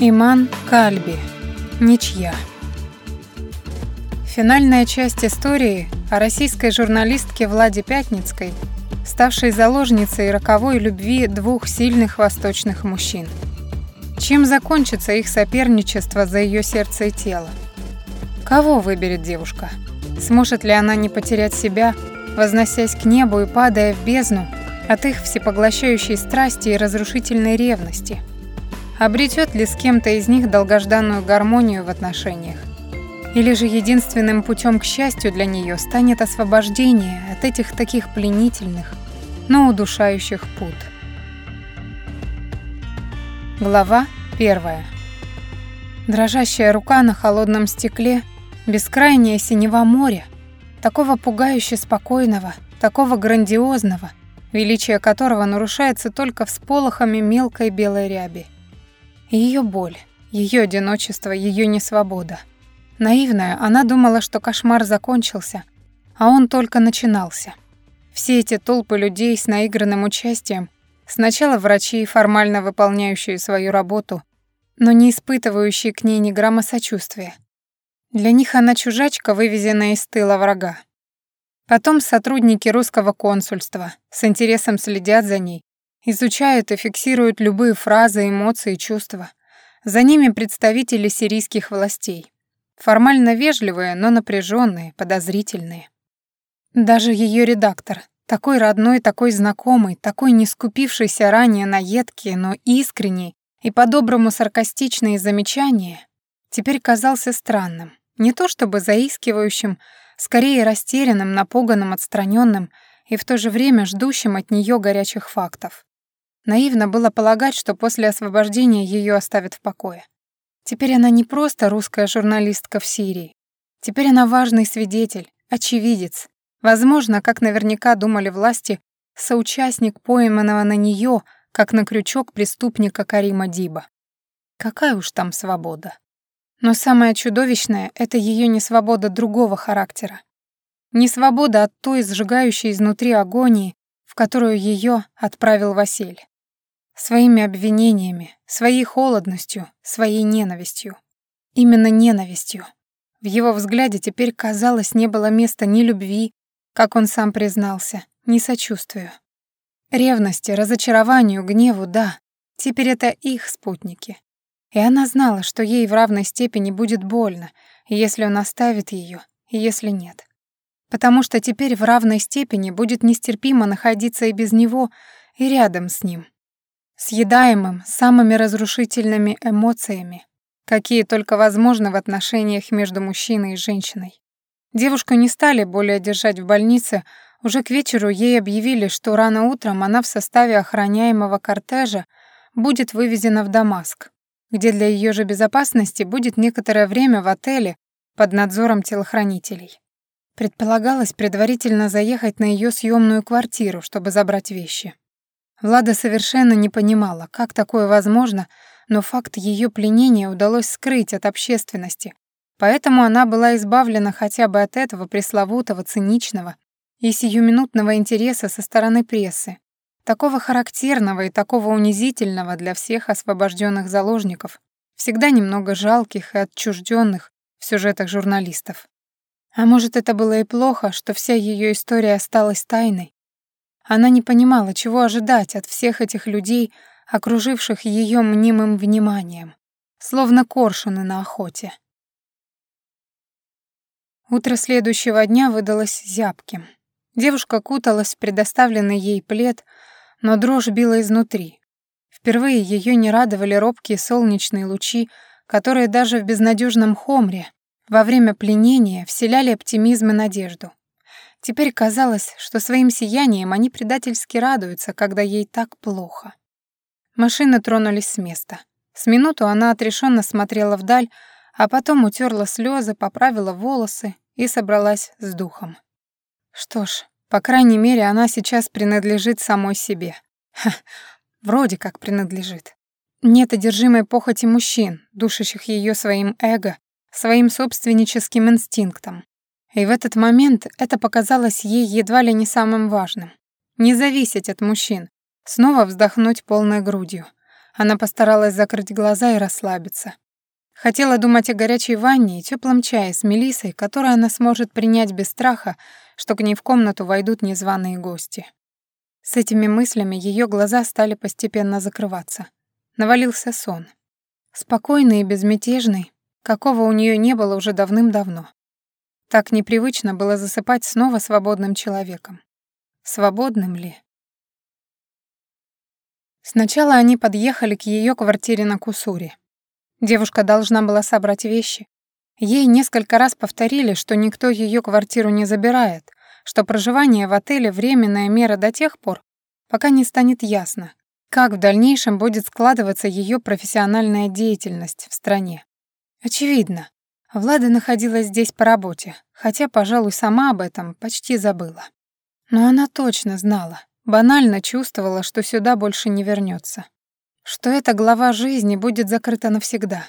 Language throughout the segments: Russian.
Иман Кальби. Ничья. Финальная часть истории о российской журналистке Владе Пятницкой, ставшей заложницей роковой любви двух сильных восточных мужчин. Чем закончится их соперничество за ее сердце и тело? Кого выберет девушка? Сможет ли она не потерять себя, возносясь к небу и падая в бездну от их всепоглощающей страсти и разрушительной ревности – Обретет ли с кем-то из них долгожданную гармонию в отношениях? Или же единственным путем к счастью для нее станет освобождение от этих таких пленительных, но удушающих пут? Глава первая. Дрожащая рука на холодном стекле, бескрайнее синева моря, такого пугающе спокойного, такого грандиозного, величие которого нарушается только всполохами мелкой белой ряби. Ее боль, ее одиночество, ее несвобода. Наивная, она думала, что кошмар закончился, а он только начинался. Все эти толпы людей с наигранным участием, сначала врачи, формально выполняющие свою работу, но не испытывающие к ней ни грамма сочувствия. Для них она чужачка, вывезенная из тыла врага. Потом сотрудники русского консульства с интересом следят за ней, Изучают и фиксируют любые фразы, эмоции, чувства. За ними представители сирийских властей. Формально вежливые, но напряженные, подозрительные. Даже ее редактор, такой родной, такой знакомый, такой не скупившийся ранее на едкие, но искренние и по-доброму саркастичные замечания, теперь казался странным. Не то чтобы заискивающим, скорее растерянным, напуганным, отстраненным и в то же время ждущим от нее горячих фактов. Наивно было полагать, что после освобождения ее оставят в покое. Теперь она не просто русская журналистка в Сирии. Теперь она важный свидетель, очевидец. Возможно, как наверняка думали власти, соучастник пойманного на нее, как на крючок преступника Карима Диба. Какая уж там свобода. Но самое чудовищное — это ее несвобода другого характера. Несвобода от той сжигающей изнутри агонии, в которую ее отправил Василь. Своими обвинениями, своей холодностью, своей ненавистью. Именно ненавистью. В его взгляде теперь, казалось, не было места ни любви, как он сам признался, ни сочувствию. Ревности, разочарованию, гневу, да, теперь это их спутники. И она знала, что ей в равной степени будет больно, если он оставит ее, и если нет. Потому что теперь в равной степени будет нестерпимо находиться и без него, и рядом с ним съедаемым самыми разрушительными эмоциями, какие только возможны в отношениях между мужчиной и женщиной. Девушку не стали более держать в больнице, уже к вечеру ей объявили, что рано утром она в составе охраняемого кортежа будет вывезена в Дамаск, где для ее же безопасности будет некоторое время в отеле под надзором телохранителей. Предполагалось предварительно заехать на ее съемную квартиру, чтобы забрать вещи. Влада совершенно не понимала, как такое возможно, но факт ее пленения удалось скрыть от общественности, поэтому она была избавлена хотя бы от этого пресловутого циничного и сиюминутного интереса со стороны прессы, такого характерного и такого унизительного для всех освобожденных заложников, всегда немного жалких и отчужденных в сюжетах журналистов. А может, это было и плохо, что вся ее история осталась тайной, она не понимала, чего ожидать от всех этих людей, окруживших ее мнимым вниманием, словно коршуны на охоте. Утро следующего дня выдалось зябким. Девушка куталась в предоставленный ей плед, но дрожь била изнутри. Впервые ее не радовали робкие солнечные лучи, которые даже в безнадежном хомре во время пленения вселяли оптимизм и надежду. Теперь казалось, что своим сиянием они предательски радуются, когда ей так плохо. Машины тронулись с места. С минуту она отрешенно смотрела вдаль, а потом утерла слезы, поправила волосы и собралась с духом. Что ж, по крайней мере, она сейчас принадлежит самой себе. Ха, вроде как принадлежит. Нет одержимой похоти мужчин, душащих ее своим эго, своим собственническим инстинктом. И в этот момент это показалось ей едва ли не самым важным. Не зависеть от мужчин, снова вздохнуть полной грудью. Она постаралась закрыть глаза и расслабиться. Хотела думать о горячей ванне и теплом чае с Мелиссой, который она сможет принять без страха, что к ней в комнату войдут незваные гости. С этими мыслями ее глаза стали постепенно закрываться. Навалился сон. Спокойный и безмятежный, какого у нее не было уже давным-давно. Так непривычно было засыпать снова свободным человеком. Свободным ли? Сначала они подъехали к ее квартире на Кусуре. Девушка должна была собрать вещи. Ей несколько раз повторили, что никто ее квартиру не забирает, что проживание в отеле — временная мера до тех пор, пока не станет ясно, как в дальнейшем будет складываться ее профессиональная деятельность в стране. Очевидно, Влада находилась здесь по работе, хотя, пожалуй, сама об этом почти забыла. Но она точно знала, банально чувствовала, что сюда больше не вернется что эта глава жизни будет закрыта навсегда.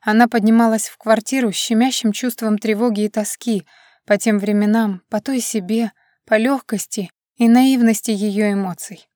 Она поднималась в квартиру с щемящим чувством тревоги и тоски по тем временам, по той себе, по легкости и наивности ее эмоций.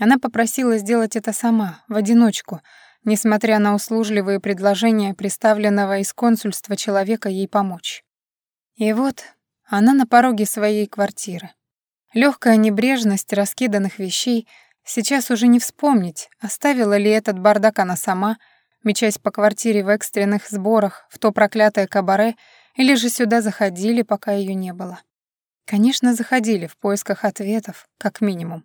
Она попросила сделать это сама, в одиночку, несмотря на услужливые предложения представленного из консульства человека ей помочь. И вот она на пороге своей квартиры. Легкая небрежность раскиданных вещей — Сейчас уже не вспомнить, оставила ли этот бардак она сама, мечась по квартире в экстренных сборах в то проклятое кабаре, или же сюда заходили, пока ее не было. Конечно, заходили в поисках ответов, как минимум.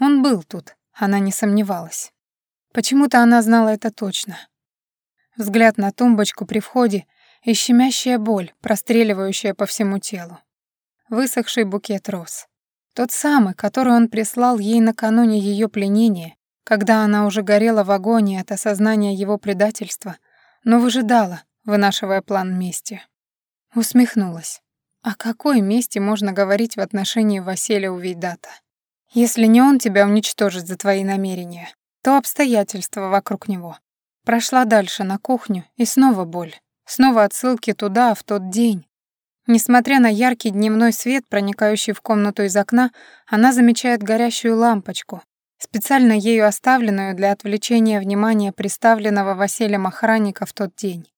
Он был тут, она не сомневалась. Почему-то она знала это точно. Взгляд на тумбочку при входе и щемящая боль, простреливающая по всему телу. Высохший букет роз. Тот самый, который он прислал ей накануне ее пленения, когда она уже горела в агонии от осознания его предательства, но выжидала, вынашивая план мести. Усмехнулась. О какой мести можно говорить в отношении Василия Увейдата? Если не он тебя уничтожит за твои намерения, то обстоятельства вокруг него. Прошла дальше на кухню, и снова боль. Снова отсылки туда, в тот день, Несмотря на яркий дневной свет, проникающий в комнату из окна, она замечает горящую лампочку, специально ею оставленную для отвлечения внимания приставленного Василием охранника в тот день.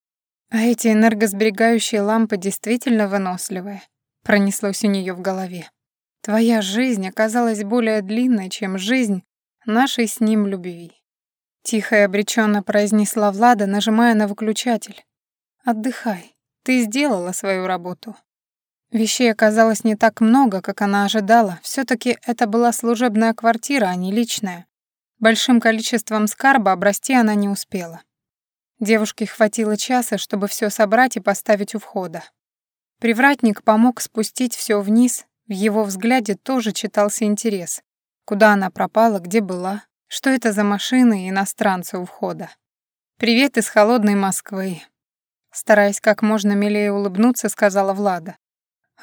А эти энергосберегающие лампы действительно выносливые, пронеслось у нее в голове. Твоя жизнь оказалась более длинной, чем жизнь нашей с ним любви. Тихо и обреченно произнесла Влада, нажимая на выключатель. «Отдыхай. Ты сделала свою работу. Вещей оказалось не так много, как она ожидала. все таки это была служебная квартира, а не личная. Большим количеством скарба обрасти она не успела. Девушке хватило часа, чтобы все собрать и поставить у входа. Привратник помог спустить все вниз, в его взгляде тоже читался интерес. Куда она пропала, где была, что это за машины и иностранцы у входа. «Привет из холодной Москвы. Стараясь как можно милее улыбнуться, сказала Влада.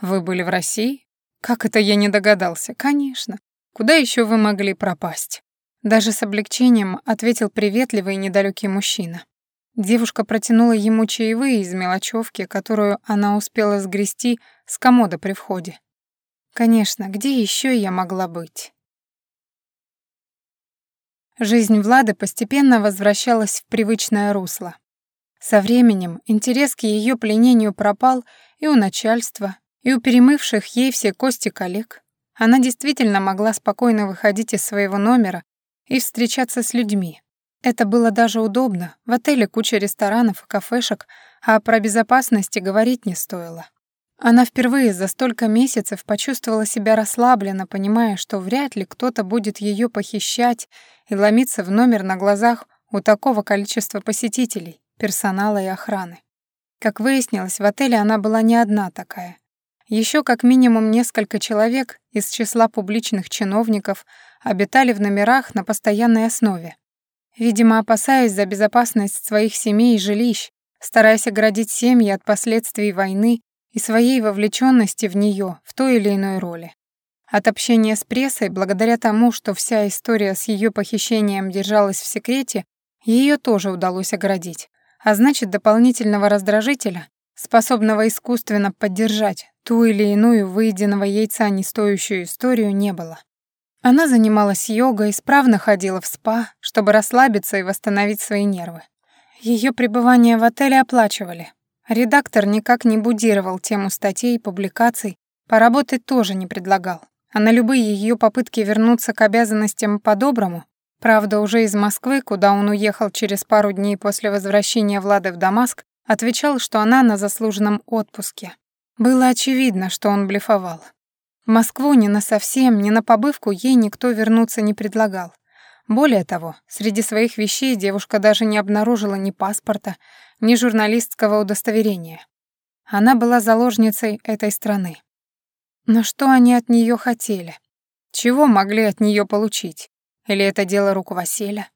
«Вы были в России? Как это я не догадался? Конечно. Куда еще вы могли пропасть?» Даже с облегчением ответил приветливый и недалекий мужчина. Девушка протянула ему чаевые из мелочевки, которую она успела сгрести с комода при входе. Конечно, где еще я могла быть? Жизнь Влады постепенно возвращалась в привычное русло. Со временем интерес к ее пленению пропал и у начальства, и у перемывших ей все кости коллег. Она действительно могла спокойно выходить из своего номера и встречаться с людьми. Это было даже удобно, в отеле куча ресторанов и кафешек, а про безопасность говорить не стоило. Она впервые за столько месяцев почувствовала себя расслабленно, понимая, что вряд ли кто-то будет ее похищать и ломиться в номер на глазах у такого количества посетителей персонала и охраны. Как выяснилось, в отеле она была не одна такая. Еще как минимум несколько человек из числа публичных чиновников обитали в номерах на постоянной основе. Видимо, опасаясь за безопасность своих семей и жилищ, стараясь оградить семьи от последствий войны и своей вовлеченности в нее в той или иной роли. От общения с прессой, благодаря тому, что вся история с ее похищением держалась в секрете, ее тоже удалось оградить а значит дополнительного раздражителя, способного искусственно поддержать ту или иную выеденного яйца не стоящую историю, не было. Она занималась йогой, исправно ходила в спа, чтобы расслабиться и восстановить свои нервы. Ее пребывание в отеле оплачивали. Редактор никак не будировал тему статей и публикаций, поработать тоже не предлагал. А на любые ее попытки вернуться к обязанностям по-доброму, правда, уже из Москвы, куда он уехал через пару дней после возвращения Влады в Дамаск, отвечал, что она на заслуженном отпуске. Было очевидно, что он блефовал. В Москву ни на совсем, ни на побывку ей никто вернуться не предлагал. Более того, среди своих вещей девушка даже не обнаружила ни паспорта, ни журналистского удостоверения. Она была заложницей этой страны. Но что они от нее хотели? Чего могли от нее получить? Или это дело рук Василя?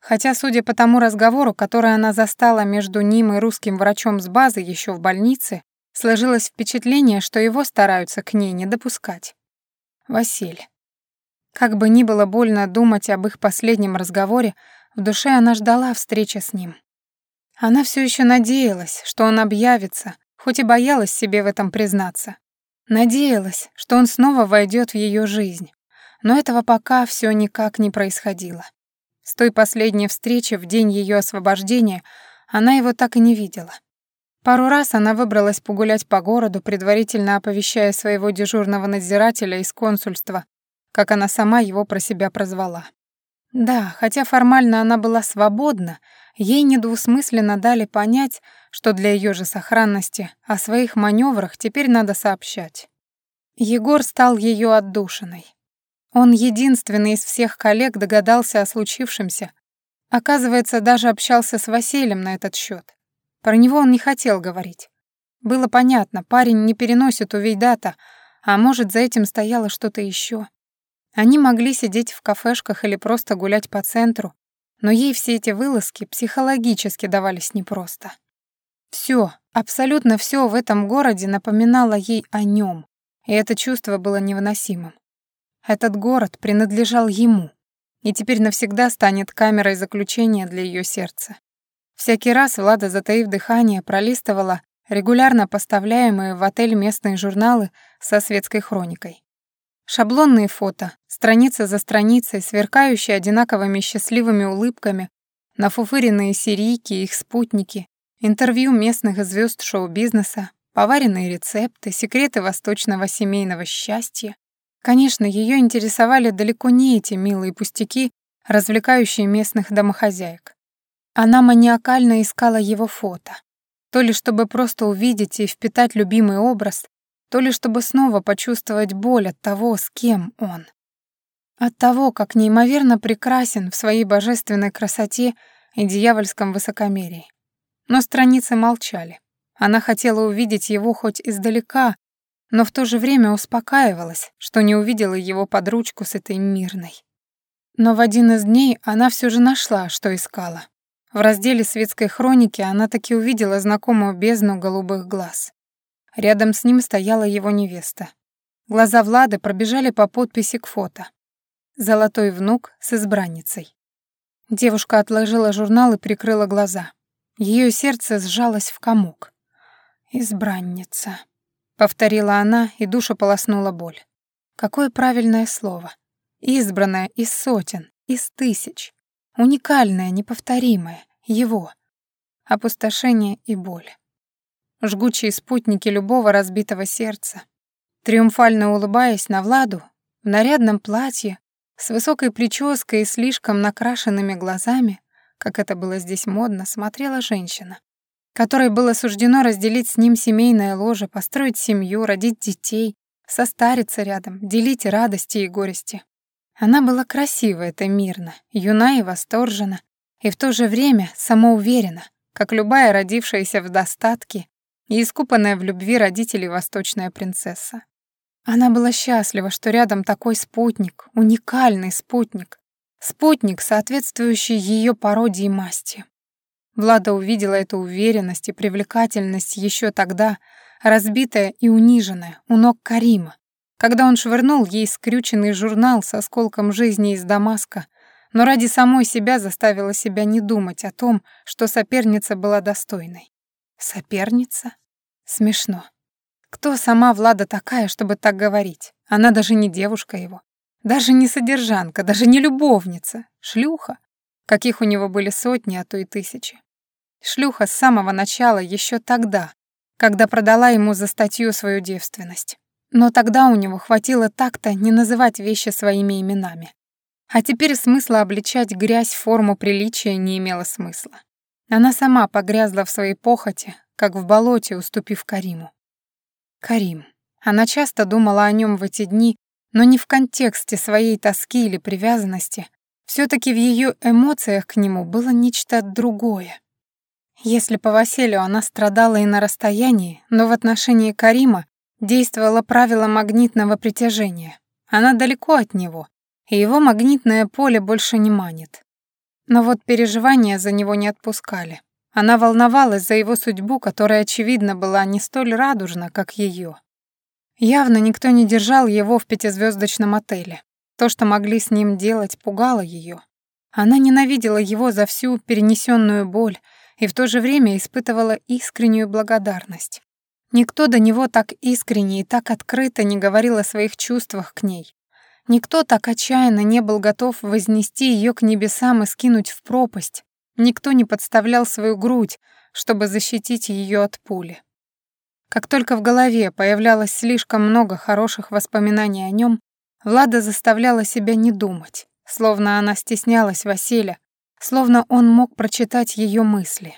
Хотя, судя по тому разговору, который она застала между ним и русским врачом с базы еще в больнице, сложилось впечатление, что его стараются к ней не допускать. Василь. Как бы ни было больно думать об их последнем разговоре, в душе она ждала встречи с ним. Она все еще надеялась, что он объявится, хоть и боялась себе в этом признаться. Надеялась, что он снова войдет в ее жизнь. Но этого пока все никак не происходило. С той последней встречи в день ее освобождения она его так и не видела. Пару раз она выбралась погулять по городу, предварительно оповещая своего дежурного надзирателя из консульства как она сама его про себя прозвала. Да, хотя формально она была свободна, ей недвусмысленно дали понять, что для ее же сохранности о своих маневрах теперь надо сообщать. Егор стал ее отдушиной. Он единственный из всех коллег догадался о случившемся. Оказывается, даже общался с Василием на этот счет. Про него он не хотел говорить. Было понятно, парень не переносит у Вейдата, а может, за этим стояло что-то еще. Они могли сидеть в кафешках или просто гулять по центру, но ей все эти вылазки психологически давались непросто. Все, абсолютно все в этом городе напоминало ей о нем, и это чувство было невыносимым. Этот город принадлежал ему, и теперь навсегда станет камерой заключения для ее сердца. Всякий раз Влада, затаив дыхание, пролистывала регулярно поставляемые в отель местные журналы со светской хроникой. Шаблонные фото, страница за страницей, сверкающие одинаковыми счастливыми улыбками, нафуфыренные сирийки и их спутники, интервью местных звезд шоу-бизнеса, поваренные рецепты, секреты восточного семейного счастья. Конечно, ее интересовали далеко не эти милые пустяки, развлекающие местных домохозяек. Она маниакально искала его фото. То ли чтобы просто увидеть и впитать любимый образ, то ли чтобы снова почувствовать боль от того, с кем он. От того, как неимоверно прекрасен в своей божественной красоте и дьявольском высокомерии. Но страницы молчали. Она хотела увидеть его хоть издалека, но в то же время успокаивалась, что не увидела его под ручку с этой мирной. Но в один из дней она все же нашла, что искала. В разделе светской хроники она таки увидела знакомую бездну голубых глаз. Рядом с ним стояла его невеста. Глаза Влады пробежали по подписи к фото. Золотой внук с избранницей. Девушка отложила журнал и прикрыла глаза. Ее сердце сжалось в комок. «Избранница», — повторила она, и душу полоснула боль. Какое правильное слово. Избранная из сотен, из тысяч. Уникальное, неповторимое. Его. Опустошение и боль жгучие спутники любого разбитого сердца. Триумфально улыбаясь на Владу, в нарядном платье, с высокой прической и слишком накрашенными глазами, как это было здесь модно, смотрела женщина, которой было суждено разделить с ним семейное ложе, построить семью, родить детей, состариться рядом, делить радости и горести. Она была красива, это мирно, юна и восторжена, и в то же время самоуверена, как любая родившаяся в достатке и искупанная в любви родителей восточная принцесса. Она была счастлива, что рядом такой спутник, уникальный спутник, спутник, соответствующий ее породе и масти. Влада увидела эту уверенность и привлекательность еще тогда, разбитая и униженная, у ног Карима, когда он швырнул ей скрюченный журнал с осколком жизни из Дамаска, но ради самой себя заставила себя не думать о том, что соперница была достойной. Соперница? Смешно. Кто сама Влада такая, чтобы так говорить? Она даже не девушка его. Даже не содержанка, даже не любовница, шлюха, каких у него были сотни, а то и тысячи. Шлюха с самого начала, еще тогда, когда продала ему за статью свою девственность. Но тогда у него хватило так-то не называть вещи своими именами. А теперь смысла обличать грязь форму приличия не имело смысла. Она сама погрязла в своей похоти, как в болоте, уступив Кариму. Карим. Она часто думала о нем в эти дни, но не в контексте своей тоски или привязанности. все таки в ее эмоциях к нему было нечто другое. Если по Василию она страдала и на расстоянии, но в отношении Карима действовало правило магнитного притяжения. Она далеко от него, и его магнитное поле больше не манит. Но вот переживания за него не отпускали. Она волновалась за его судьбу, которая, очевидно, была не столь радужна, как ее. Явно никто не держал его в пятизвездочном отеле. То, что могли с ним делать, пугало ее. Она ненавидела его за всю перенесенную боль и в то же время испытывала искреннюю благодарность. Никто до него так искренне и так открыто не говорил о своих чувствах к ней. Никто так отчаянно не был готов вознести ее к небесам и скинуть в пропасть. Никто не подставлял свою грудь, чтобы защитить ее от пули. Как только в голове появлялось слишком много хороших воспоминаний о нем, Влада заставляла себя не думать, словно она стеснялась Василия, словно он мог прочитать ее мысли.